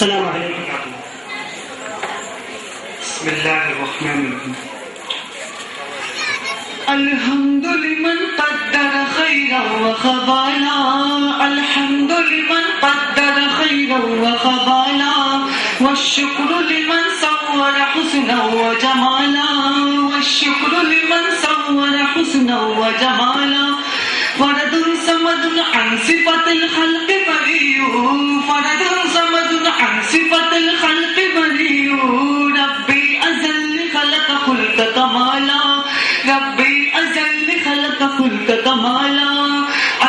السلام عليكم بسم الله الرحمن الرحيم. الحمد لمن قدر خيرا وخبالا الحمد لمن قدر خيرا وخبالا والشكر لمن صور حسنا وجمالا. والشكر لمن صور حسنا وجمالا. فرد صمد عن صفة الخلق بريء. فرد صمد عن صفة الخلق بريء. ربي أزل خلق خلق كمالا. ربي أزل خلق خلق كمالا.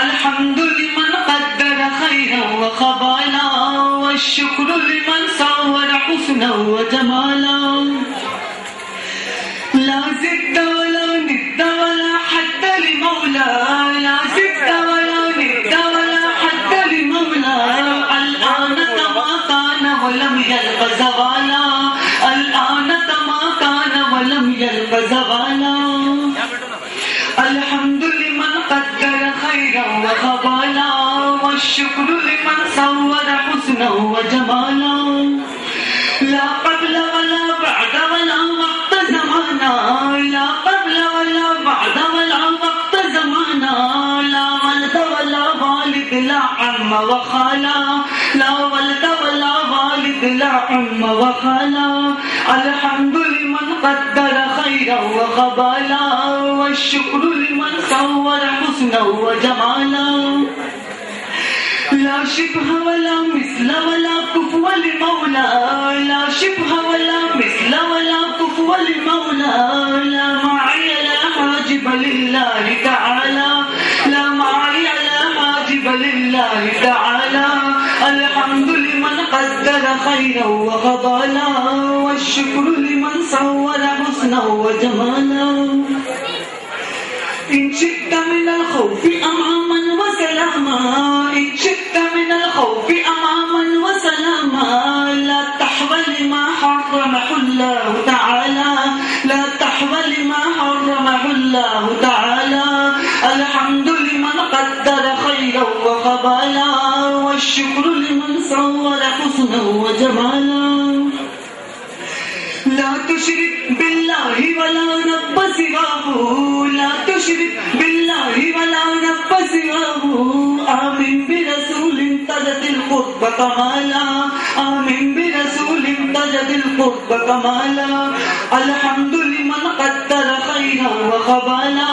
الحمد لمن قدر خيرا وخبالا والشكر لمن صور حسنا وجمالا. زوالا. الآن كما كان ولم يلق زوالا. الحمد لمن قدر خيرا وخبالا والشكر لمن صور حسنا وجمالا. لا قبل ولا بعد ولا وقت زمانا. لا قبل ولا بعد ولا وقت زمانا. لا ولد ولا والد لا عم وخالا. لا ولد لا عم وخالا الحمد لمن قدر خيرا وخبالا والشكر لمن صور حسنا وجمالا. لا شبه ولا مثل ولا كفو لمولى لا شبه ولا مثل ولا كفو لمولى لا معي لا حاجب لله تعالى. لا معي لا حاجب لله تعالى. الحمد لمن قدر خيرا وفضلا والشكر لمن صور حسنا وجمالا. إن شئت من الخوف أماما وسلاما إن شئت من الخوف أماما وسلاما لا تحول ما حرمه الله تعالى. لا تحول ما حرمه الله تعالى. الحمد لمن قدر خيرا وقبالا والشكر لمن حسنا وجمالا لا تشرك بالله ولا رب سواه لا تشرك بالله ولا رب سواه آمين برسول تجد القرب كمالا آمين برسول تجد القرب كمالا الحمد لمن قدر خيرا وخبالا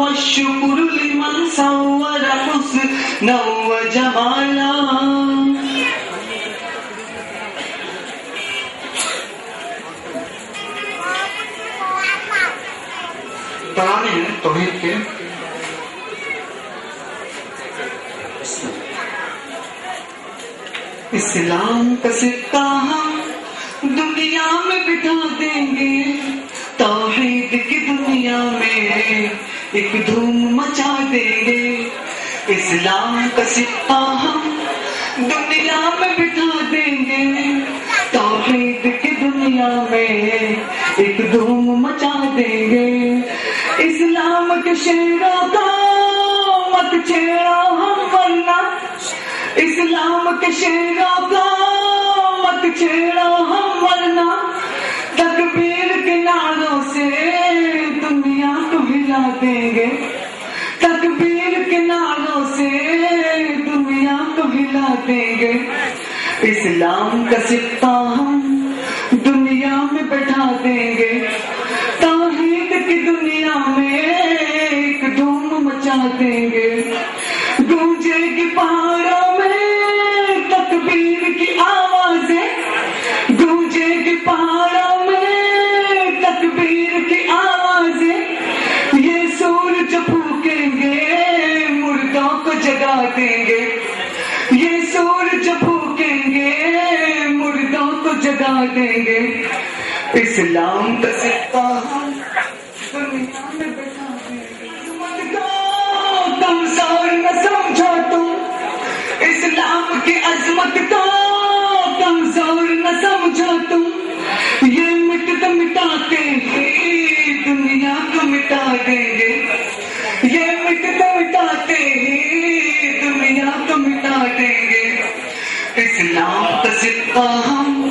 والشكر لمن صور حسنا وجمالا ترانے ہیں توحید کے اسلام کا سکہ ہم دنیا میں بٹھا دیں گے، توحید کی دنیا میں ایک دھوم مچا دیں گے۔ اسلام کا سکہ ہم دنیا میں بٹھا دیں گے۔ توحید کی دنیا میں ایک دھوم مچا دیں گے۔ اسلام کے شیروں کا مت چھیڑا ہم ورنہ۔ اسلام کے شیروں کا مت چھیڑا ہم ورنہ۔ تکبیر کے نعروں سے دنیا کو ہلا دیں گے۔ تکبیر کے نعروں سے دنیا کو ہلا دیں گے۔ اسلام کا سکہ ہم دنیا میں بٹھا دیں گے۔ گونجے کی پہاڑوں میں تکبیر کی آوازیں گونجے کی پہاڑوں میں تکبیر کی آوازیں یہ سورج پھونکیں گے، مردوں کو جگا دیں گے۔ یہ سورج پھونکیں گے، مردوں کو جگا دیں گے۔ اسلام کا سکہ اسلام کی عظمت کو کمزور نہ سمجھو تم۔ یہ مٹ مٹاتے ہی دنیا کو مٹا دیں گے۔ یہ مٹ مٹاتے ہی دنیا کو مٹا دیں گے۔ اسلام کا سکہ ہم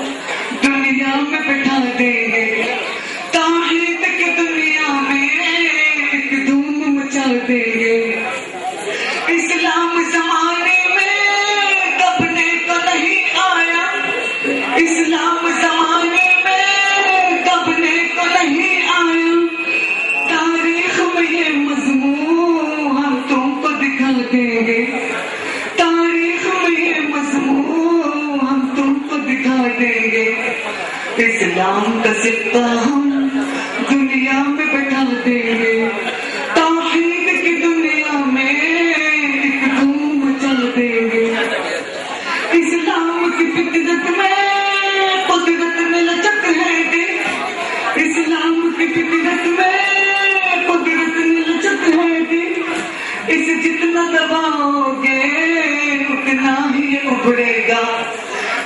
اکھڑے گا۔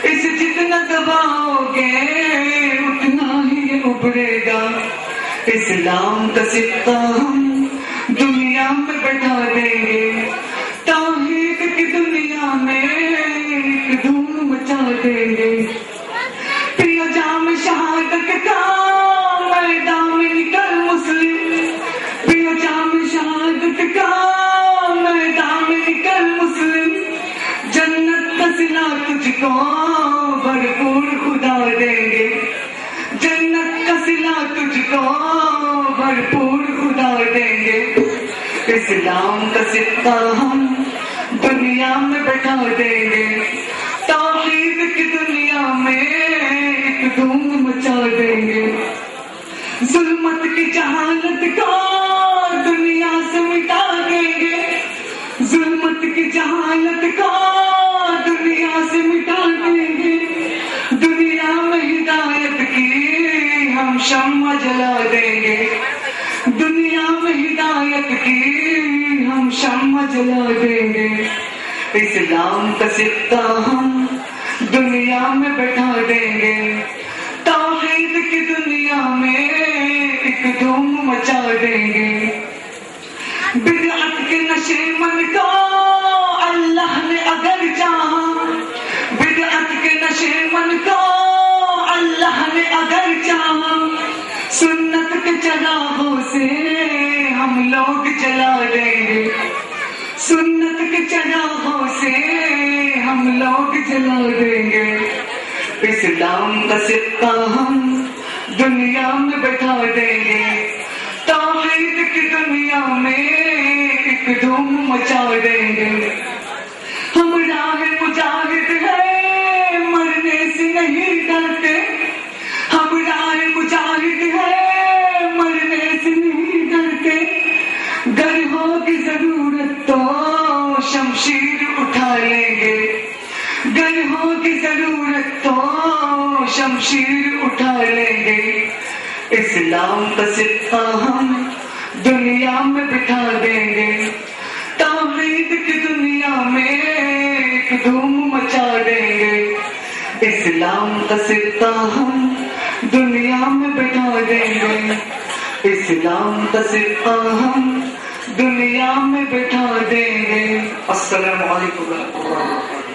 اسے جتنا دباؤ گے، اتنا ہی ابھرے گا۔ اسلام کا سکہ ہم دنیا میں بٹھا دیں گے۔ کو بھرپور خدا دیں گے۔ جنت کا سلا تجھ کو بھرپور خدا دیں گے۔ اسلام کا سکہ ہم دنیا میں بٹھا دیں گے۔ توحید کی دنیا میں جلا دیں گے۔ اسلام کا سکہ ہم دنیا میں بیٹھا دیں گے۔ توحید کی دنیا میں ایک دھوم مچا دیں گے۔ بدعت کے نشے من کو اللہ نے اگر چاہا چراغوں سے ہم لوگ جلا دیں گے۔ اسلام کا سکہ ہم دنیا میں بٹھا دیں گے۔ توحید کی دنیا میں ایک دھوم مچا دیں گے۔ ہم راہ مجاہد شمشیر اٹھا لیں گے اسلام کا سکہ ہم دنیا میں بٹھا دیں گے۔ توحید کی دنیا میں ایک دھوم مچا دیں گے۔ اسلام کا سکہ ہم دنیا میں بٹھا دیں گے۔ اسلام کا سکہ ہم دنیا میں بٹھا دیں گے۔ السلام علیکم ورحمۃ اللہ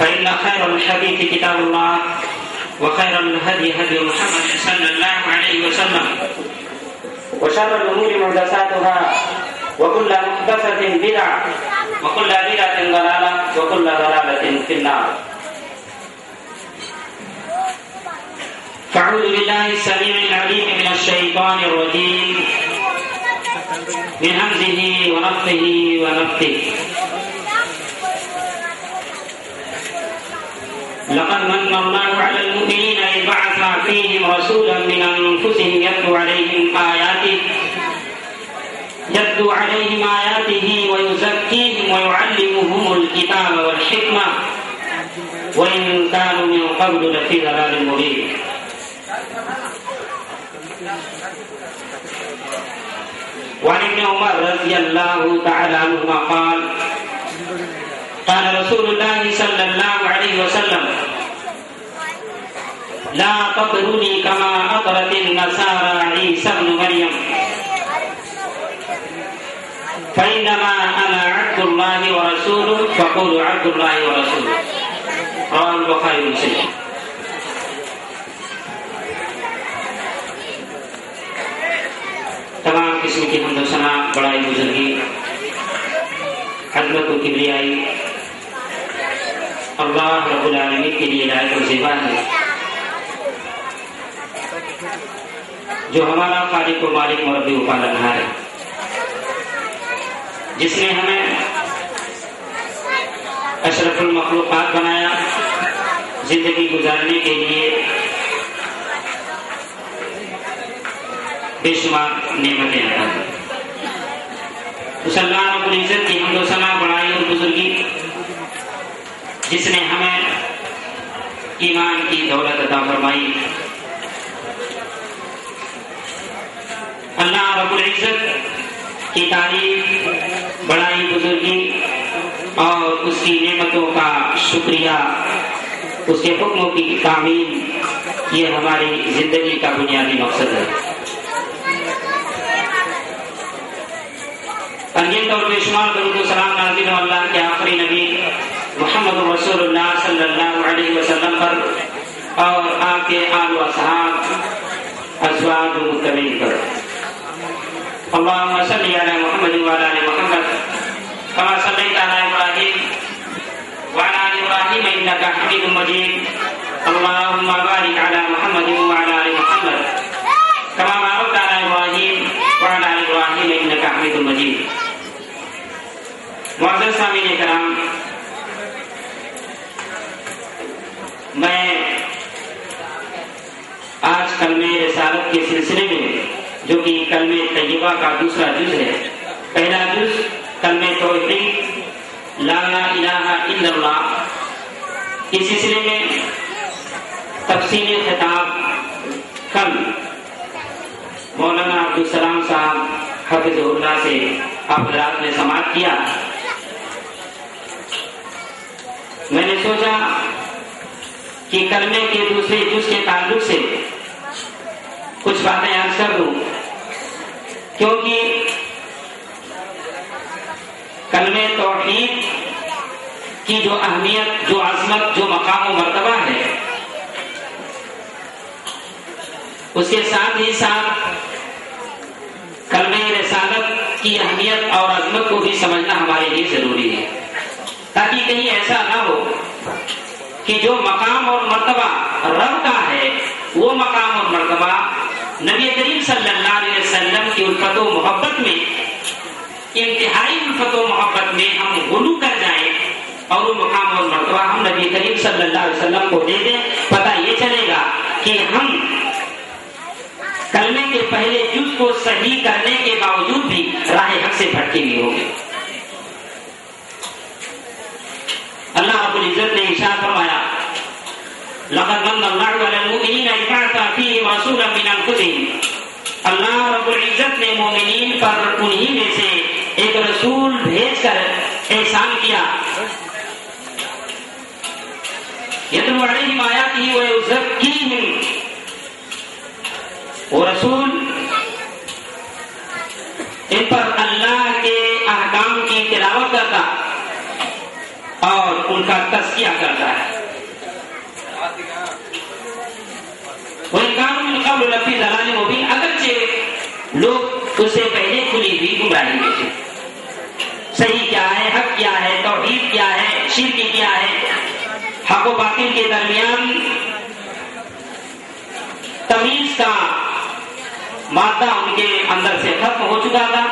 فإن خير الحديث كتاب الله وخير الهدي هدي محمد صلى الله عليه وسلم. وشر الأمور محدثاتها وكل محدثة بدعة وكل بدعة ضلالة وكل ضلالة في النار. فأعوذ بالله السميع العليم من الشيطان الرجيم. من همزه ونفخه ونفثه لقد من الله على المؤمنين إذ بعث فيهم رسولا من أنفسهم يتلو عليهم آياته يتلو عليهم آياته ويزكيهم ويعلمهم الكتاب والحكمة. وإن كانوا من قبل لفي ضلال مبين. وعن ابن عمر رضي الله تعالى عنهما قال قال رسول الله صلى الله عليه وسلم لا تطروني كما أطرت النصارى عيسى ابن مريم فإنما أنا عبد الله ورسوله فقولوا عبد الله ورسوله رواه البخاري ومسلم تمام قسم کی حمد و ثنا بڑائی بزرگی حضرت و کبریائی اللہ رب العالمین کے لیے لائق و زیبا ہے۔ جو ہمارا خالق و مالک مربی و پالنہار ہے۔ جس نے ہمیں اشرف المخلوقات بنایا زندگی گزارنے کے لیے بے شمار نعمتیں عطا کی۔ اس اللہ رب العزت کی حمد و ثنا بڑائی اور بزرگی جس نے ہمیں ایمان کی دولت عطا فرمائی۔ اللہ رب العزت کی تعریف، بڑائی بزرگی اور اس کی نعمتوں کا شکریہ، اس کے حکموں کی تعمیر، یہ ہماری زندگی کا بنیادی مقصد ہے۔ تنظیم طور پہ شمار درود و سلام نازل اللہ کے آخری نبی۔ محمد رسول اللہ صلی اللہ علیہ وسلم پر اور آپ کے آل و اصحاب، ازواج و متبین پر۔ اللهم صل على محمد وعلى ال محمد كما صليت على ابراهيم وعلى ال ابراهيم انك حميد مجيد اللهم بارك على محمد وعلى ال محمد كما باركت على ابراهيم وعلى ال ابراهيم انك حميد مجيد معزز سامعین کرام میں آج کلمہ رسالت کے سلسلے میں، جو کہ کلمہ طیبہ کا دوسرا جز ہے، پہلا جز کلمہ توحید، لا الہ الا اللہ اس سلسلے میں تفصیلی خطاب کل مولانا عبدالسلام صاحب حفظ اللہ سے آپ حضرات نے سماعت کیا۔ میں نے سوچا کہ کلمے کے دوسرے جز کے تعلق سے کچھ باتیں یاد کر دوں۔ کیونکہ کلمے توحید کی جو اہمیت، جو عظمت، جو مقام و مرتبہ ہے، اس کے ساتھ ہی ساتھ کلمہ رسالت کی اہمیت اور عظمت کو بھی سمجھنا ہمارے لیے ضروری ہے۔ تاکہ کہیں ایسا نہ ہو کہ جو مقام اور مرتبہ رب کا ہے، وہ مقام اور مرتبہ نبی کریم صلی اللہ علیہ وسلم کی الفت و محبت میں، انتہائی الفت و محبت میں ہم غلو کر جائیں اور وہ مقام اور مرتبہ ہم نبی کریم صلی اللہ علیہ وسلم کو دے دیں۔ پتہ یہ چلے گا کہ ہم کلمے کے پہلے جز کو صحیح کرنے کے باوجود بھی راہ حق سے بھٹکے ہوئے ہوں گے۔ اللہ رب العزت نے ارشاد فرمایا، لقد من الله على المؤمنين إذ بعث فيهم رسولا من أنفسهم اللہ رب العزت نے مومنین پر انہی میں سے ایک رسول بھیج کر احسان کیا۔ یتلو علیہم آیاتہ ویزکیہم وہ رسول ان پر اللہ کے احکام کی تلاوت کرتا اور ان کا تذکیہ کرتا ہے۔ وہ انکان قبل لفی دلال مبین، اگرچہ لوگ اسے پہلے کھلی ہوئی گمراہی میں تھے۔ صحیح کیا ہے، حق کیا ہے، توحید کیا ہے شرکی کیا ہے، حق و باطل کے درمیان تمیز کا مادہ ان کے اندر سے ختم ہو چکا تھا۔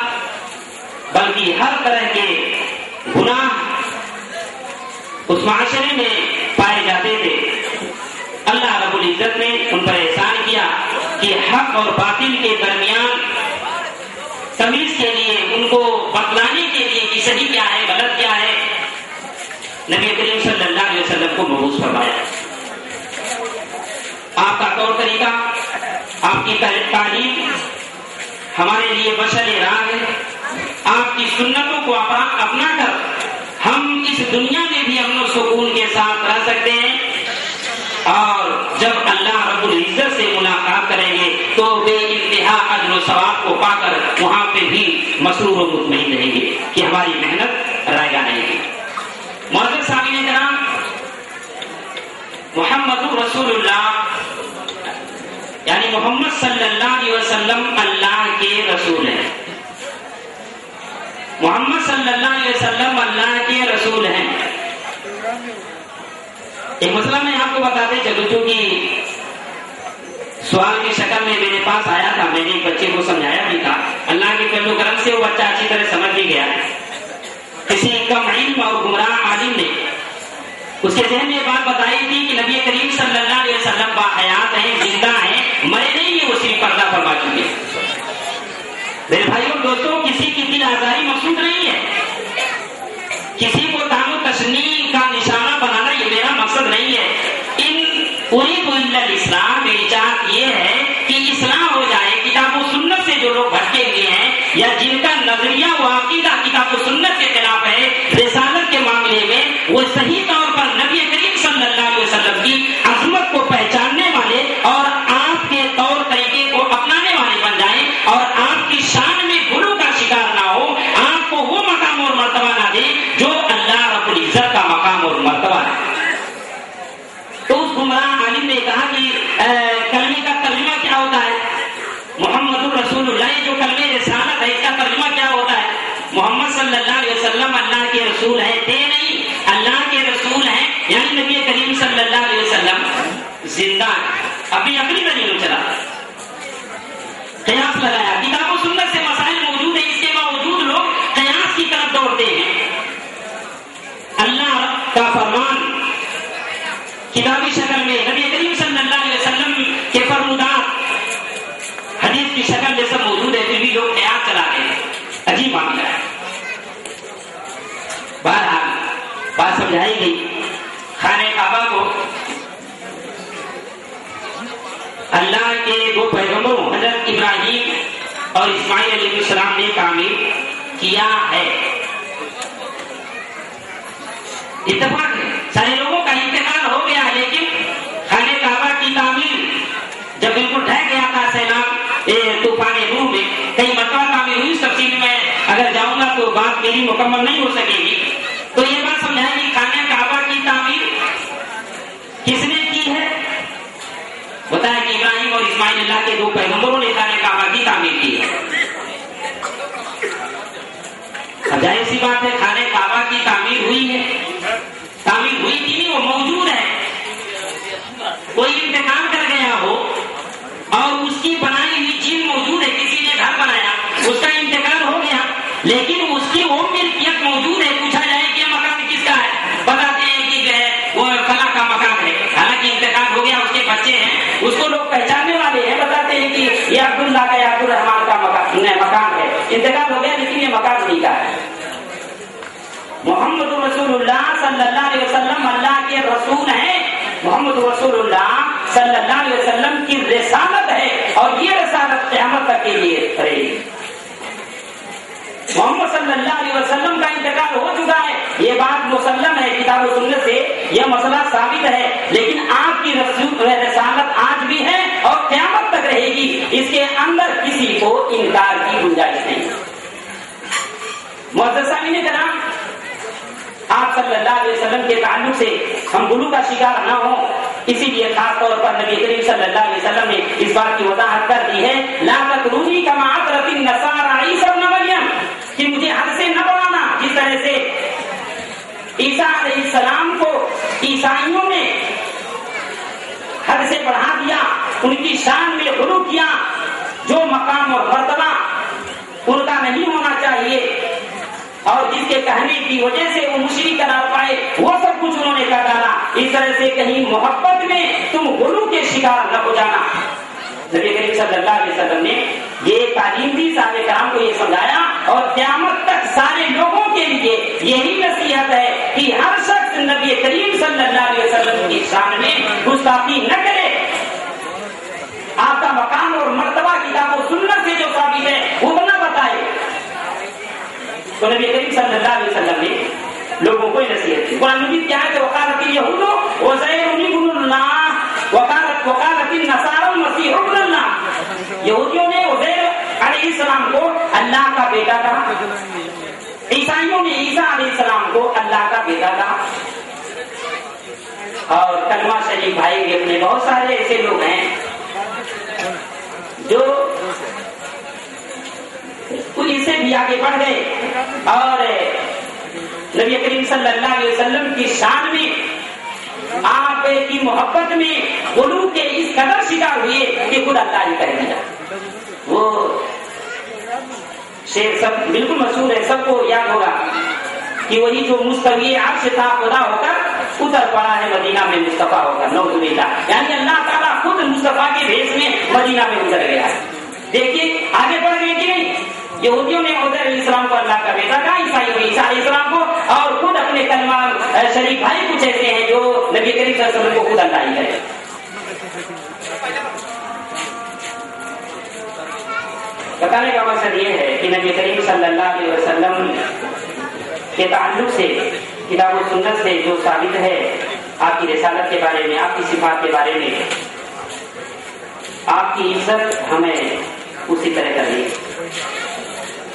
بلکہ ہر طرح کے گناہ اس معاشرے میں پائے جاتے تھے۔ اللہ رب العزت نے ان پر احسان کیا کہ حق اور باطل کے درمیان تمیز کے لیے، ان کو بتلانے کے لیے کہ صحیح کیا ہے، غلط کیا ہے۔ نبی کریم صلی اللہ علیہ وسلم کو محبوس فرمایا۔ آپ کا طور طریقہ، آپ کی تعلیم ہمارے لیے مشل راہ ہے۔ آپ کی سنتوں کو اپنا کر ہم اس دنیا میں بھی امن و سکون کے ساتھ رہ سکتے ہیں۔ اور جب اللہ رب العزت سے ملاقات کریں گے تو بے انتہا اجر و ثواب کو پا کر وہاں پہ بھی مسرور و مطمئن رہیں گے کہ ہماری محنت رائے گا نہیں گی معذر صاحب کرام، محمد رسول اللہ یعنی محمد صلی اللہ علیہ وسلم اللہ کے رسول ہیں۔ محمد صلی اللہ علیہ وسلم اللہ کے رسول ہیں۔ ایک مسئلہ میں آپ کو بتاتے چلو چونکہ سوال کی شکل میں میرے پاس آیا تھا، میں نے ایک بچے کو سمجھایا بھی تھا۔ اللہ کے کرم کرم سے وہ بچہ اچھی طرح سمجھ بھی گیا۔ کسی کم علم اور گمراہ عالم نے اس کے ذہن میں بات بتائی تھی کہ نبی کریم صلی اللہ علیہ وسلم با حیات ہیں، زندہ ہیں، مرے نہیں یہ اسی پردہ فرما چکے۔ میرے بھائیوں دوستوں کسی کی دل آزاری مقصود نہیں ہے۔ کسی کو دام و تشنی کا نشانہ بنانا یہ میرا مقصد نہیں ہے۔ ان پوری اسلام میری چاہت یہ ہے کہ اسلام ہو جائے، کتاب و سنت سے جو لوگ بھٹکے ہوئے ہیں، یا جن کا نظریہ و عقیدہ کتاب و سنت کے خلاف ہے رسالہ وسلم، اللہ کے رسول ہے تھے نہیں، اللہ کے رسول ہیں یعنی نبی کریم صلی اللہ علیہ وسلم زندہ ہے اپنی اپنی دلیل چلا۔ قیاس لگایا۔ کتاب و سنت سے مسائل موجود ہیں، اس کے باوجود لوگ قیاس کی طرف دوڑتے ہیں۔ اللہ کا فرمان، کتابی شکل میں، نبی کریم صلی اللہ علیہ وسلم کے فرمودات حدیث کی شکل میں سب موجود ہے، پھر بھی لوگ قیاس چلاتے ہیں۔ عجیب معاملہ ہے بہرحال بات سمجھائی گئی خانہ کعبہ کو اللہ کے دو پیغمبروں حضرت ابراہیم اور اسماعیل علیہ السلام نے تعمیر کیا ہے اتفاق سارے لوگوں کا انتقال ہو گیا لیکن خانہ کعبہ کی تعمیر جب بالکل ڈھہ گیا تھا سیلاب طوفان روح میں کئی مرتبہ تعمیر ہوئی اس تفصیل میں اگر جاؤں گا تو بات میری مکمل نہیں ہو سکے گی تو یہ بات سمجھائے گی خانہ کعبہ کی تعمیر کس نے کی ہے؟ بتایا کہ ابراہیم اور اسماعیل اللہ کے دو پیغمبروں نے خانہ کعبہ کی تعمیر کی ہے۔ اب ظاہر سی بات ہے خانہ کعبہ کی تعمیر ہوئی ہے۔ تعمیر ہوئی تھی نہیں، وہ موجود ہے۔ کوئی انتظام کر گیا ہو اور اس کی بنا یہ عبداللہ کا یا عبد الرحمان کا مکان مکان ہے انتقال ہو گیا لیکن یہ مکان نہیں کا ہے محمد رسول اللہ صلی اللہ علیہ وسلم اللہ کے رسول ہیں محمد رسول اللہ صلی اللہ علیہ وسلم کی رسالت ہے اور یہ رسالت قیامت تک کے لیے رہے گی محمد صلی اللہ علیہ وسلم کا انتقال ہو چکا ہے یہ بات مسلم ہے کتاب و سنت سے یہ مسئلہ ثابت ہے لیکن آپ کی رسالت آج اس کے اندر کسی کو انکار کی گنجائش نہیں۔ مدرسہ نے کرام آپ صلی اللہ علیہ وسلم کے تعلق سے ہم گلو کا شکار نہ ہوں۔ اسی لیے خاص طور پر نبی کریم صلی اللہ علیہ وسلم نے اس بات کی وضاحت کر دی ہے، لا تکرونی کما اطرت النصارى عیسی ابن مریم، کہ مجھے حد سے نہ بڑھانا۔ جس طرح سے عیسیٰ علیہ السلام کو عیسائیوں نے حد سے بڑھا دیا ان کی شان میں غلو کیا، جو مقام اور مرتبہ ان کا نہیں ہونا چاہیے۔ اور جس کے کہنے کی وجہ سے وہ مشرق قرار پائے، وہ سب کچھ انہوں نے کر ڈالا۔ اس طرح سے کہیں محبت میں تم غلو کے شکار نہ ہو جانا۔ نبی کریم صلی اللہ علیہ وسلم نے یہ تعلیم دی، صاحب کرام کو یہ سمجھایا۔ اور قیامت تک سارے لوگوں کے لیے یہی نصیحت ہے کہ ہر شخص نبی کریم صلی اللہ علیہ وسلم کی شان میں گستاخی نہ کرے۔ آپ کا مقام اور مرتبہ کتاب و سنت سے جو ثابت ہے، وہ نہ بتائے تو نبی کریم صلی اللہ علیہ وسلم نے لوگوں کو نصیحت کی۔ قرآن مجید کیا ہے کہ وقالت یہود وزیر ابن اللہ وقالت وقالت النصارى المسیح ابن اللہ۔ یہودیوں نے عزیر علیہ السلام کو اللہ کا بیٹا کہا۔ عیسائیوں نے عیسیٰ علیہ السلام کو اللہ کا بیٹا کہا۔ اور کلمہ شریف بھائی بھی اپنے بہت سارے ایسے لوگ ہیں جو اس سے بھی آگے بڑھ گئے اور نبی کریم صلی اللہ علیہ وسلم کی شان میں، آپ کی محبت میں غلو کے اس قدر شکار ہوئے کہ خود اللہ ہی کر دیا۔ وہ شیر سب بالکل مشہور ہے، سب کو یاد ہوگا کہ وہی جو مستوی عرش تھا، خدا ہو کر اتر پڑا ہے مدینہ میں مصطفیٰ ہو کر نوز اللہ یعنی اللہ تعالیٰ خود مصطفیٰ کے بھیس میں مدینہ میں اتر گیا ہے۔ دیکھیے، آگے بڑھ گئے کہ نہیں؟ یہودیوں نے عزیر علیہ السلام کو اللہ کا بیٹا کہا عیسائیوں نے عیسیٰ علیہ السلام کو، اور خود اپنے کلمہ شریف بھائی کچھ ایسے ہیں جو نبی کریم صلی اللہ علیہ وسلم کو خود اللہ ہی کرے بتانے کا مقصد یہ ہے کہ نبی کریم صلی اللہ علیہ وسلم کے تعلق سے، کتاب و سنت سے جو ثابت ہے، آپ کی رسالت کے بارے میں، آپ کی صفات کے بارے میں، آپ کی عزت ہمیں اسی طرح کرنی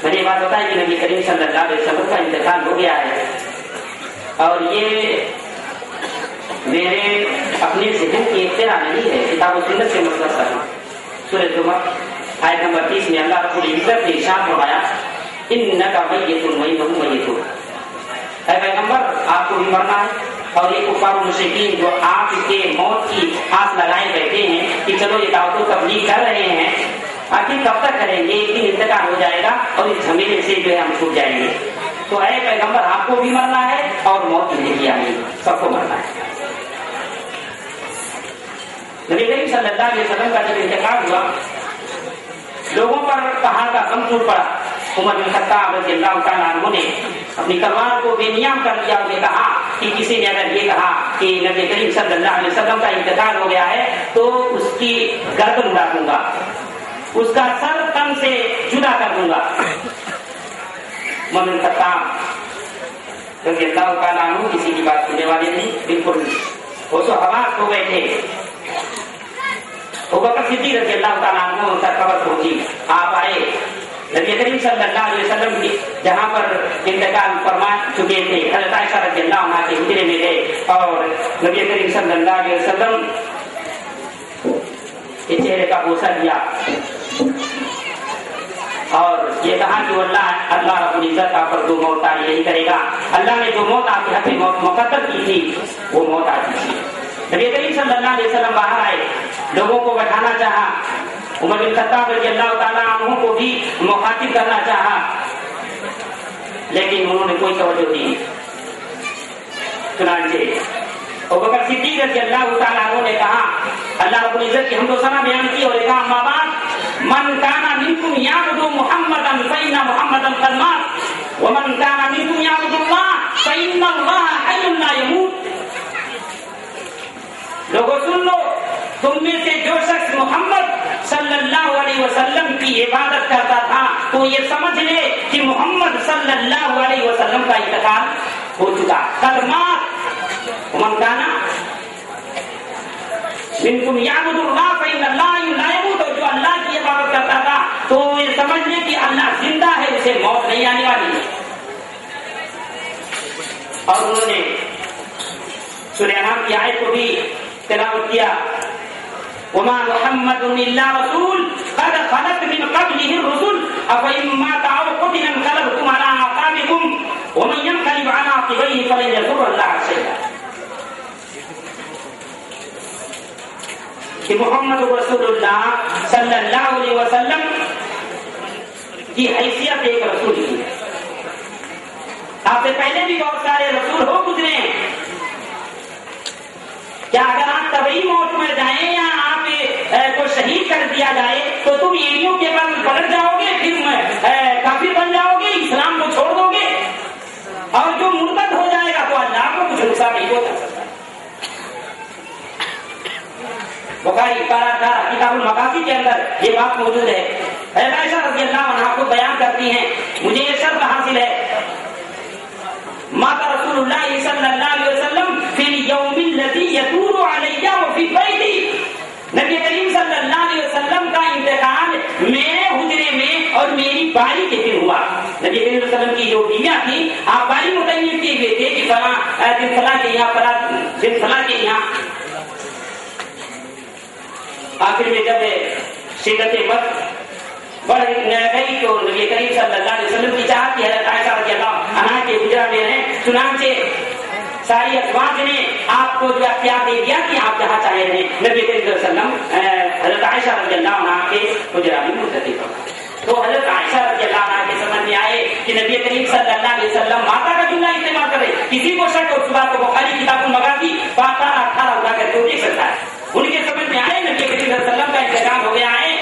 میں نے یہ بات بتائی کہ نبی کریم صلی اللہ علیہ وسلم کا انتقال ہو گیا ہے۔ اور یہ میرے اپنے ذہن کی اختراع نہیں ہے، کتاب و سنت سے مطلب کرنا سورج جمعہ، آیت نمبر تیس میں اللہ رب العزت نے ارشاد فرمایا ان کا میت المیت میت اے پیغمبر آپ کو بھی مرنا ہے اور یہ کفار مشکین جو آپ کے موت کی آس لگائے بیٹھے ہیں کہ چلو یہ دعوت و تبلیغ کر رہے ہیں آخر کب تک کریں گے ایک دن انتقال ہو جائے گا اور اس جھمیلے سے جو ہے ہم چھوٹ جائیں گے تو اے پیغمبر آپ کو بھی مرنا ہے اور موت نہیں کیا نہیں سب کو مرنا ہے نبی کریم صلی اللہ علیہ وسلم کا جب انتقال ہوا لوگوں پر پہاڑ کا کم ٹوٹ پڑا عمر بن خطاب رضی اللہ تعالیٰ عنہ نے اپنی تلوار کو بے نیام کر دیا اور یہ کہا کہ کسی نے اگر یہ کہا کہ نبی کریم صلی اللہ علیہ وسلم کا انتقال ہو گیا ہے تو اس کی گردن اڑا دوں گا اس کا سر تن سے جدا کر دوں گا عمر بن خطاب رضی اللہ تعالیٰ عنہ کسی کی بات سننے والے نہیں بالکل وہ سو حواس ہو گئے تھے صدیق رضی اللہ تعالیٰ عنہ ان کا قبر پہنچی آپ آئے نبی کریم صلی اللہ علیہ وسلم کی جہاں پر انتقال فرما چکے تھے حضرت عائشہ رضی اللہ عنہ کے حجرے میں گئے اور نبی کریم صلی اللہ علیہ وسلم کے چہرے کا بوسا دیا اور یہ کہا کہ اللہ اللہ رب العزت آپ پر جو موت آئی نہیں کرے گا اللہ نے جو موت آپ کے حق میں موت مقدر کی تھی وہ موت آ تھی نبی کریم صلی اللہ علیہ وسلم باہر آئے لوگوں کو بٹھانا چاہا عمر بن خطاب رضی اللہ تعالیٰ عنہ کو بھی مخاطب کرنا چاہا۔ لیکن انہوں نے کوئی توجہ دی۔ چنانچہ بکر صدیق رضی اللہ تعالیٰ عنہ نے کہا، اللہ رب العزت کی ہم تو سنا بیان کی اور کہا ماں باپ من کانا منکم یعبد محمدا فإن محمدا قد مات۔ ومن کانا منکم یعبد اللہ فإن اللہ حی لا يموت لوگوں، سن لو تم میں سے جو شخص محمد صلی اللہ علیہ وسلم کی عبادت کرتا تھا تو یہ سمجھ لے کہ محمد صلی اللہ علیہ وسلم کا انتقال ہو چکا۔ کلمات منگانا۔ جن تم یاد اللہ فإن اللہ تو جو اللہ کی عبادت کرتا تھا، تو یہ سمجھ لے کہ اللہ زندہ ہے، اسے موت نہیں آنے والی۔ اور انہوں نے سلیمان کی آیت کو بھی تلاوت کیا۔ وما محمد الا رسول. قد خلت من قبله الرسل. افإن مات او قتل انقلبتم على اعقابكم ومن ينقلب على عقبيه فلن يضر الله شيئا. کہ محمد رسول اللہ صلی اللہ علیہ وسلم؟ کی حیثیت ایک رسول کی آپ سے پہلے بھی بہت سارے رسول ہو گزرے ہیں. کیا اگر آپ طبی موت مر جائیں یا آپ کو شہید کر دیا جائے تو تم ایڑیوں کے بعد پلٹ جاؤ گے، پھر کافی بن جاؤ گے، اسلام کو چھوڑ دو گے۔ اور جو مرتد ہو جائے گا تو اللہ کو کچھ نقصان نہیں ہو سکتا بخاری کتاب المقاصد کے اندر یہ بات موجود ہے۔ ایسا رضی اللہ عنہ کو بیان کرتی ہیں۔ مجھے یہ شرط حاصل ہے۔ ماتا رسول اللہ باری کے دن ہوا؟ نبی علیہ وسلم کی جو بیویاں تھی آپ باری متعین کیے ہوئے تھے کہ فلاں دن فلاں کے یہاں فلاں دن فلاں کے یہاں۔ آخر میں جب شدت وقت بڑھ گئی تو نبی کریم صلی اللہ علیہ وسلم کی چاہت کی حضرت عائشہ رضی اللہ عنہ کے گجرا میں ہیں۔ چنانچہ ساری افواج نے آپ کو جو اختیار دے دیا کہ آپ جہاں چاہے رہے نبی کریم صلی اللہ علیہ وسلم حضرت عائشہ رضی اللہ عنہ کے گجرا میں منتقل ہو تو حضرت عائشہ رضی اللہ عنہ کے سمجھ میں آئے کہ نبی کریم صلی اللہ علیہ وسلم ماتا کا جملہ استعمال کرے کسی کو شک اور صبح کو بخاری کتاب منگا دی بارہ اٹھارہ اٹھا کر کے دیکھ سکتا ہے ان کے سمجھ میں آئے، نبی کریم صلی اللہ علیہ وسلم کا انتظام ہو گیا ہے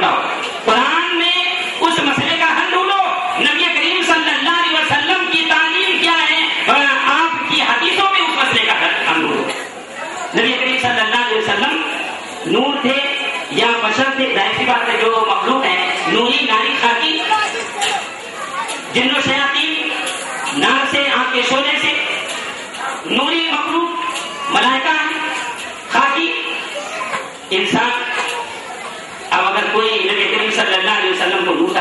کے رسول قرآن میں اس مسئلے کا حل ڈھونڈو۔ نبی کریم صلی اللہ علیہ وسلم کی تعلیم کیا ہے؟ اور آپ کی حدیثوں میں اس مسئلے کا حل ڈھونڈو۔ نبی کریم صلی اللہ علیہ وسلم نور تھے یا بشر تھے؟ ظاہر سی بات ہے، جو مخلوق ہے نوری ناری خاکی۔ جن و شیاتی نار سے، آنکھ کے سونے سے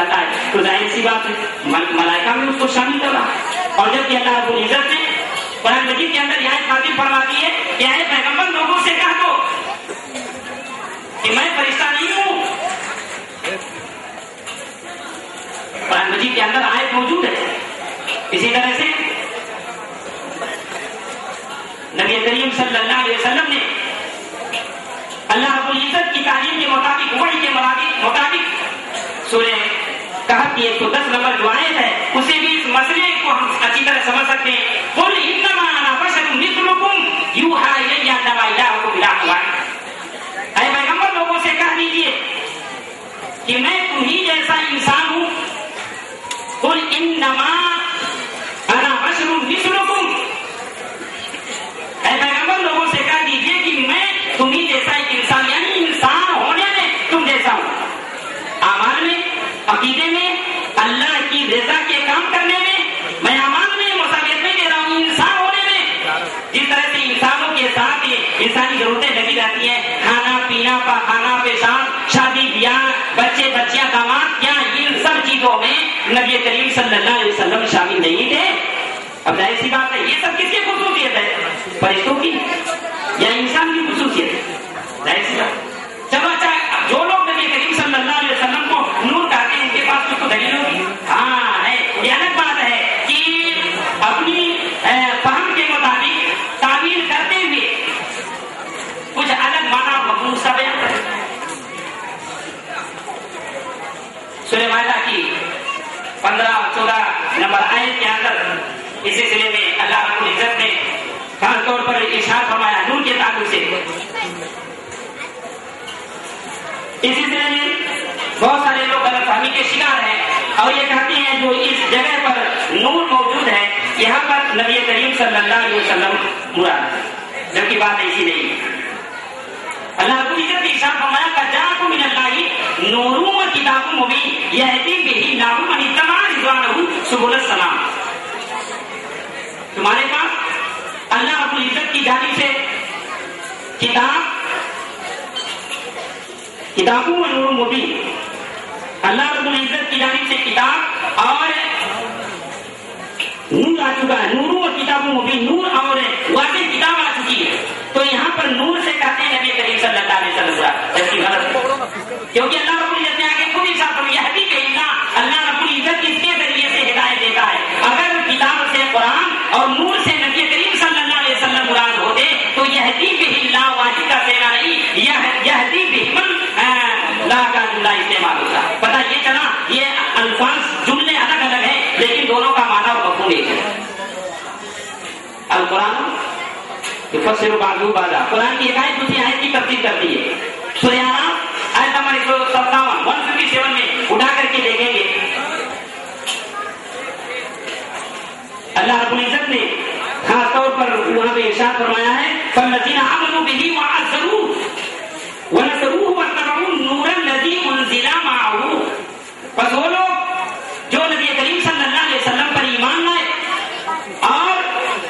وسلم ہے۔ تو ظاہر سی بات ہے ملائکہ میں اس کو شامل کر رہا ہے اور جبکہ اللہ رب العزت نے قرآن مجید کے اندر یہ خاطر فرماتی ہے کہ اے پیغمبر، لوگوں سے کہہ دو کہ میں فرشتہ نہیں ہوں۔ قرآن مجید کے اندر آیت موجود ہے۔ اسی طرح سے نبی کریم صلی اللہ علیہ وسلم نے اللہ رب العزت کی تعلیم کے مطابق، وحی کے مطابق مطابق سورہ کہت کی ایک سو دس نمبر جو آیت ہے اسے بھی اس مسئلے کو ہم اچھی طرح سمجھ سکتے ہیں۔ قل انما انا بشر مثلکم یوحى الی انما الہکم الہ واحد۔ اے پیغمبر، لوگوں سے کہہ دیجیے کہ میں تم ہی جیسا انسان ہوں۔ قل انما نبی کریم صلی اللہ علیہ وسلم شامل نہیں تھے۔ اب ظاہر سی بات ہے، یہ سب کس کی خصوصیت ہے؟ فرشتوں کی۔ یا انسان کی خصوصیت۔ ہے ظاہر سی بات چلو اچھا جو لوگ نبی کریم صلی اللہ علیہ وسلم کو نور کہتے ہیں ان کے پاس کچھ تو دلیل ہوگی ہاں ہے یہ الگ بات ہے کہ اپنی اے، فہم کے مطابق تعبیر کرتے ہوئے کچھ الگ مانا مقبول سا بیان کریں سورہ معاہدہ کی پندرہ چودہ نمبر آیت کے اندر اس سلسلے میں اللہ رب العزت نے خاص طور پر ارشاد فرمایا، نور کے تعلق سے۔ اس سلسلے میں بہت سارے لوگ غلط فہمی کے شکار ہیں اور یہ کہتے ہیں جو اس جگہ پر نور موجود ہے، یہاں پر نبی کریم صلی اللہ علیہ وسلم مراد جبکہ بات ایسی نہیں۔ ہے اللہ رب العزت نے ارشاد فرمایا کہ جاءکم من اللہ نور و کتاب مبین یہدی بہ اللہ من اتبع رضوانہ سبل السلام تمہارے پاس اللہ رب العزت کی جانب سے کتاب، کتابوں و نور مبین۔ اللہ رب العزت کی جانب سے کتاب اور نور آ چکا ہے۔ نور و کتابوں مبین۔ نور اور واضح کتاب آ چکی ہے۔ تو یہاں پر نور سے کہتے ہیں نبی کریم صلی اللہ علیہ وسلم۔ کیونکہ اللہ رب العزت نے آگے خود ارشاد فرمایا ہے کہ اللہ اللہ رب العزت اس کے ذریعے سے ہدایت دیتا ہے اگر کتاب سے قرآن اور نور سے نبی کریم صلی اللہ علیہ وسلم مراد ہوتے تو یہ بھی اللہ واحد کا سینا نہیں یہ بھی من لا کا جملہ استعمال ہوتا ہے۔ پتہ یہ چلا، یہ الفاظ جملے الگ الگ ہیں، لیکن دونوں کا معنی اور مفہوم ایک ہے۔ القرآن یفسر بعضه بعضا قرآن کی ایک دوسری آیت کی تفسیر کرتی ہے۔ سورہ آرام، آیت نمبر 157 157 میں اٹھا کر کے دیکھیں گے اللہ رب العزت نے خاص طور پر وہاں پہ ارشاد فرمایا ہے فالذین آمنوا به وعزروه ونصروه واتبعوا النور الذي انزل معه۔ بس وہ لوگ جو نبی کریم صلی اللہ علیہ وسلم پر ایمان لائے اور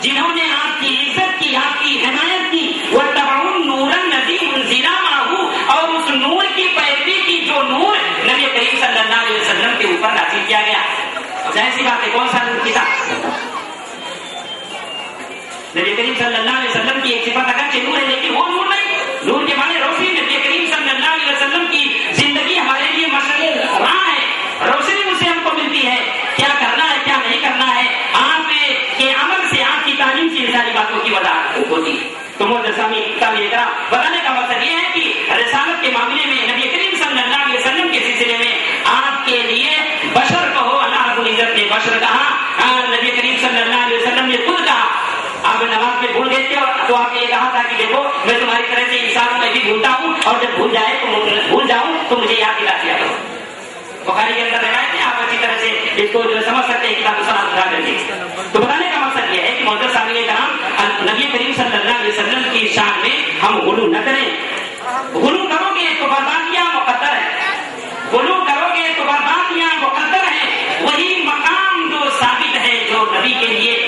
جنہوں نے آپ کی عزت کی، آپ کی حمایت کی وہ تباؤن نور ندی منزلہ ماہو اور اس نور کی پیروی کی جو نور نبی کریم صلی اللہ علیہ وسلم کے اوپر نازل کیا گیا۔ ظاہر سی بات ہے، کون سا کریم صلی اللہ علیہ وسلم کی ایک صفت اگر کہ نور ہے لیکن وہ نور نہیں نور کے معنی روشنی نبی کریم صلی اللہ علیہ وسلم کی زندگی ہمارے لیے مشغل راہ ہے روشنی اسے ہم کو ملتی ہے کیا کرنا ہے کیا نہیں کرنا ہے آپ کے عمل سے آپ کی تعلیم سے ساری باتوں کی وضاحت ہوتی ہے تو مدرسامی کا یہ میرا بتانے کا مقصد یہ ہے کہ رسالت کے معاملے میں نبی کریم صلی اللہ علیہ وسلم کے سلسلے میں آپ کے لیے بشر کہو اللہ رب العزت نے بشر کہا میں تو آپ نے یہ کہا تھا کہ دیکھو، میں تمہاری طرح سے انسان میں بھی بھولتا ہوں اور جب بھول جائے تو بھول جاؤں تو مجھے یاد دلا دیا کرو۔ بخاری کے اندر روایت ہے، آپ اچھی طرح سے اس کو جو سمجھ سکتے ہیں کتاب سلام اٹھا کر کے۔ تو بتانے کا مقصد یہ ہے کہ محدود صاحب کرام نبی کریم صلی اللہ علیہ وسلم کی شان میں ہم غلو نہ کریں۔ غلو کرو گے تو بربادیاں مقدر ہے۔ غلو کرو گے تو بربادیاں مقدر ہے۔ وہی مقام جو ثابت ہے جو نبی کے لیے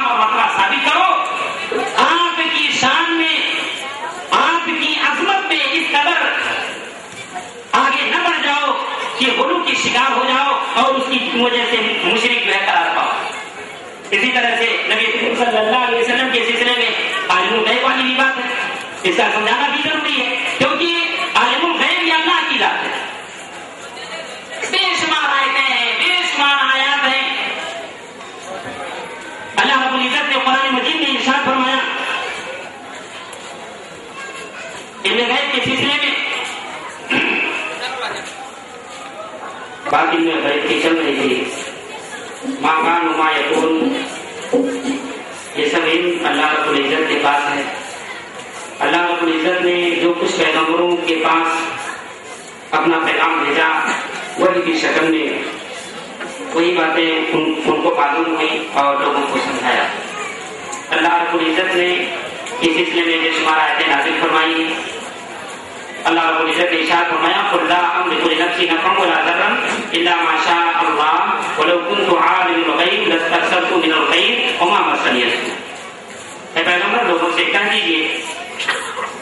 مقام اور مرتبہ ثابت کرو۔ آپ کی شان میں، آپ کی عظمت میں اس قدر آگے نہ بڑھ جاؤ کہ غلو کی شکار ہو جاؤ اور اس کی وجہ سے مشرق جو ہے قرار پاؤ اسی طرح سے نبی صلی اللہ علیہ وسلم کے سلسلے میں عالم الغیب والی بھی بات ہے۔ اس کا سمجھانا بھی ضروری ہے۔ کیونکہ عالم الغیب یہ اللہ کی ذات ہے بے شمار آیتیں ہیں بے شمار آیات ہیں اللہ رب العزت نے قرآن مجید نے ارشاد فرمایا علم غیب کے سلسلے میں بات علم غیب کی چل رہی تھی ماں کان ما یکون یہ سب علم اللہ رب العزت کے پاس ہے اللہ رب العزت نے جو کچھ پیغمبروں کے پاس اپنا پیغام بھیجا وہی کی شکل میں وہی باتیں ان, ان کو معلوم ہوئی اور لوگوں کو سمجھایا اللہ رب العزت نے اس سلسلے میں بے شمار آیتیں نازل فرمائی اللہ رب العزت نے ارشاد فرمایا قل لا املك لنفسي نفعا ولا ضرا الا ما شاء الله ولو كنت عالم الغيب لاستكثرت من الخير وما مسني السوء اے پیغمبر لوگوں سے کہہ دیجیے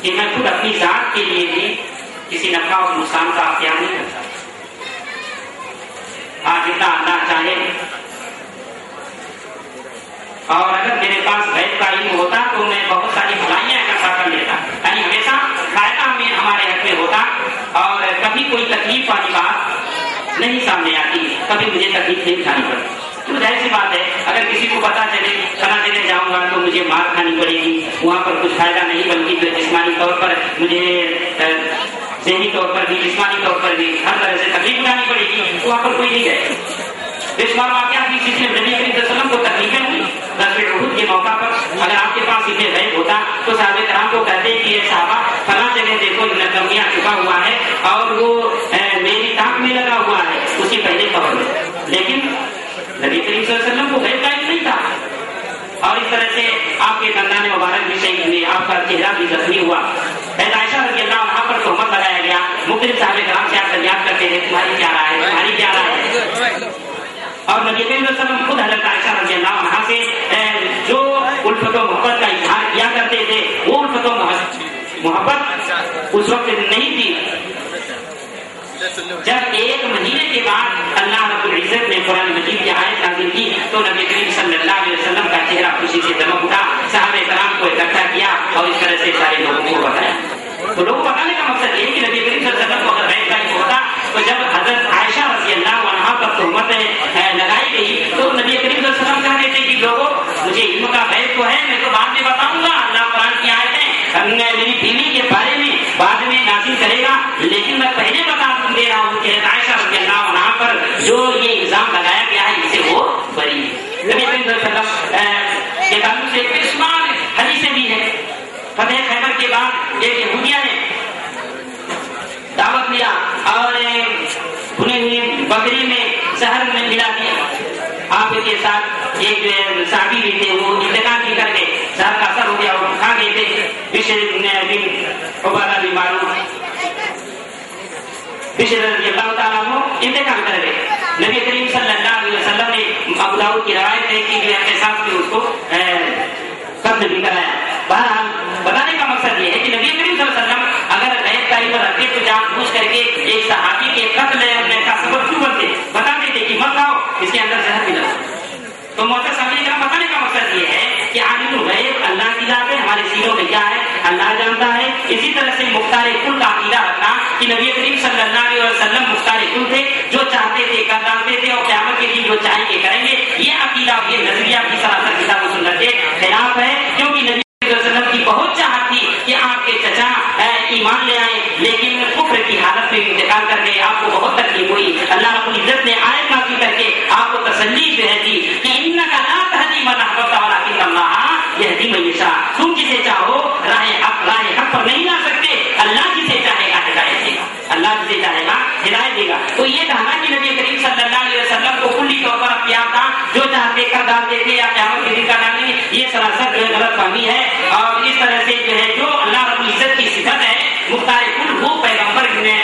کہ میں خود اپنی ذات کے لیے بھی کسی نفع اور نقصان کا اختیار نہیں کرتا آج اتنا اللہ چاہے اور اگر میرے پاس غیب کا علم ہوتا تو میں بہت ساری بھلائیاں اکٹھا کر لیتا یعنی ہمیشہ فائدہ میں ہمارے حق میں ہوتا اور کبھی کوئی تکلیف والی بات نہیں سامنے آتی، کبھی مجھے تکلیف نہیں کھانی پڑتی۔ تو ظاہر سی بات ہے، اگر کسی کو پتا چلے فلاں جگہ جاؤں گا تو مجھے مار کھانی پڑے گی۔ وہاں پر کچھ فائدہ نہیں، بلکہ جسمانی طور پر مجھے ذہنی طور پر بھی، جسمانی طور پر بھی ہر طرح سے تکلیف اٹھانی پڑے گی، وہاں پر کوئی نہیں جائے بے شمار واقعات بھی جس میں نبی کریم صلی اللہ علیہ وسلم کو تکلیفیں ہوئی نصر عہد کے موقع پر اگر آپ کے پاس اتنے غیب ہوتا تو صحابہ کرام کو کہتے کہ یہ صحابہ فلاں جگہ دیکھو نکمیاں چکا ہوا ہے اور وہ میری تاک میں لگا ہوا ہے۔ اسی پہلے خبر میں لیکن نبی کریم صلی اللہ علیہ وسلم کو غیب کا نہیں تھا۔ اور اس طرح سے آپ کے دندان مبارک بھی شہید ہوئے، آپ کا چہرہ بھی زخمی ہوا۔ عائشہ رضی اللہ عنہ پر تہمت لگایا گیا۔ مختلف صاحب کرام سے آپ فریاد کرتے تھے تمہاری کیا رائے ہے؟ تمہاری کیا رائے ہے؟ اور نبی کریم صلی اللہ علیہ وسلم خود حضرت عائشہ رضی اللہ عنہ سے جو الفت و محبت کا اظہار کیا کرتے تھے، وہ الفت و محبت اس وقت نہیں تھی۔ جب ایک مہینے کے بعد اللہ رب العزت نے قرآن مجید کی آیت نازل کی، تو نبی کریم صلی اللہ علیہ وسلم کا چہرہ خوشی سے دمک اٹھا، صحابہ کرام کو اکٹھا کیا اور اس طرح سے سارے لوگوں کو بتایا۔ تو لوگوں کو بتانے کا مقصد یہ ہے کہ نبی کریم صلی اللہ علیہ وسلم کو اگر غیب کا ہوتا، تو جب حضرت عائشہ رضی اللہ پر تہمت لگائی گئی۔ تو نبی کریم صلی اللہ علیہ وسلم کہہ دیتے کہ لوگوں مجھے علم کا غیب تو ہے، میں تو بعد میں بتاؤں گا۔ اللہ قرآن کی آیتیں میری بیوی کے بارے میں بعد میں نازل کرے گا۔ لیکن میں پہلے بتا دے رہا ہوں کہ عائشہ رضی اللہ عنہ پر جو یہ الزام لگایا گیا ہے، اسے وہ بری نبی کریم صلی اللہ علیہ وسلم کے تعلق سے بے شمار حدیثیں بھی ہیں۔ فتح خیبر کے بعد ایک یہودیہ نے دعوت لیا اور بھنے ہوئی بکری میں زہر میں ملا دیا آپ کے ساتھ ایک صحابی بھی تھے وہ انتقال بھی کر گئے زہر کا اثر ہو گیا وہ کھا گئے تھے بشر بن عبادہ بھی معلوم بشر رضی اللہ تعالیٰ وہ انتقال کر گئے نبی کریم صلی اللہ علیہ وسلم نے ابو داؤد کی روایت ہے کہ احتساب کی اس کو قتل بھی کرایا بہرحال بتانے کا مقصد یہ ہے کہ نبی کریم صلی اللہ علیہ وسلم اگر غیر تعلیم رکھتے تو جان بوجھ کر کے ایک صحابی کے قتل کا سبب کیوں بنتے بتا دیتے کہ مت کھاؤ اس کے اندر زہر ملا تو محتر کا بتانے کا مقصد یہ ہے کہ عالم الغیب اللہ کی ذات ہے، ہمارے سینوں میں کیا ہے، اللہ جانتا ہے۔ اسی طرح سے مختار کل کا عقیدہ رکھنا کہ نبی کریم صلی اللہ علیہ وسلم مختار کل تھے، جو چاہتے تھے کر ڈالتے تھے اور قیامت کے دن جو چاہیں گے کریں گے۔ یہ عقیدہ یہ نظریہ کی سراسر کتاب و سنت کے خلاف ہے، کیونکہ نبی وسلم کی بہت چاہت تھی کہ آپ کے چچا ایمان لے آئے لیکن کفر کی حالت میں انتقال کر گئے، آپ کو بہت تکلیف ہوئی۔ اللہ رب العزت نے آئے معافی کر کے آپ کو تسلی دے دی کہ ان کا لا تہدی من احببت ولکن اللہ یہدی من یشاء۔ تم جسے چاہو راہ حق راہ حق پر نہیں لا سکتے۔ اللہ جسے چاہے گا، ہدایت دے گا۔ اللہ جسے چاہے گا، ہدایت دے گا۔ تو یہ کہنا کہ نبی کریم صلی اللہ علیہ وسلم کو کلی طور پر اختیار تھا جو چاہتے، کر ڈالتے تھے یا قیامت کے دن کا ڈالیں گے یہ سراسر جو ہے غلط فہمی ہے اور اس طرح سے جو ہے جو اللہ رب العزت کی صفت ہے، مختار کل وہ پیغمبر نے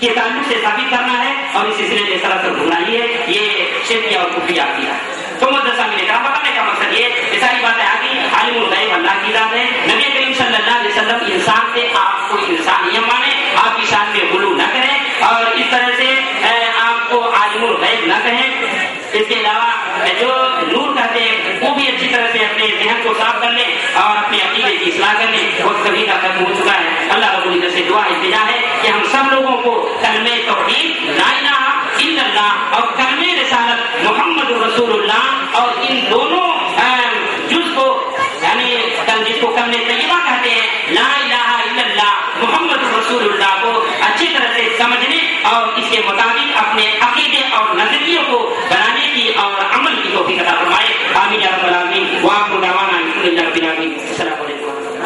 کے تعلق سے ثابت کرنا ہے اور اس سلسلے میں سراسر گمراہی ہے۔ یہ شرکیہ اور کفری آتی ہے۔ تو مدرسہ میں نے بتانے کا مقصد یہ یہ ساری باتیں آگئی عالم الغیب اللہ کی ذات ہے۔ نبی کریم صلی اللہ علیہ وسلم انسان سے آپ کو انسانیت مانے آپ کی شان میں غلو نہ کریں اور اس طرح سے آپ کو عالم الغیب نہ کہیں۔ اس کے علاوہ جو نور کہتے ہیں وہ بھی اچھی طرح سے اپنے ذہن کو صاف کر لیں اور اپنے عقیدے کی اصلاح کر لیں وقت کبھی کا ختم ہو چکا ہے اللہ رب العزت سے دعا التجا ہے کہ ہم سب لوگوں کو کلمہ توحید لا الہ الا اللہ اور کلمہ رسالت محمد رسول اللہ اور ان دونوں جز کو یعنی کل جس کو کلمہ طیبہ کہتے ہیں لا الہ الا اللہ محمد رسول اللہ کو اچھی طرح سے سمجھنے اور اس کے مطابق اپنے عقیدے اور نظریوں کو بنانے کی اور عمل کی توفیق عطا فرمائے آمین یا رب العالمین دعوانا رب العالمین السلام علیکم اللہ